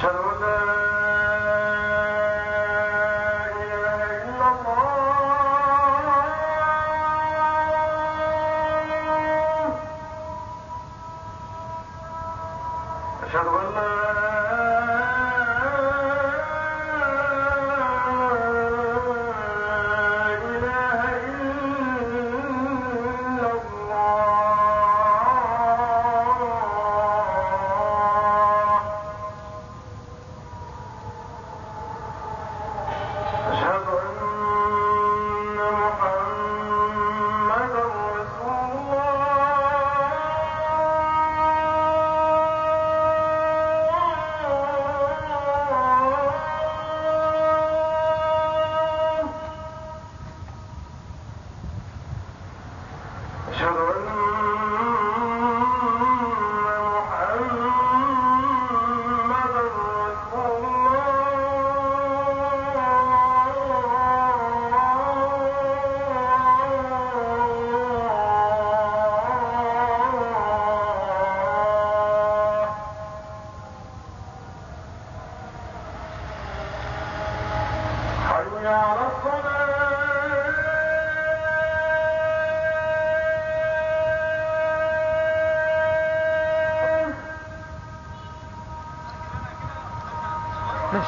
أشهد أن لا على الصلاة ليش؟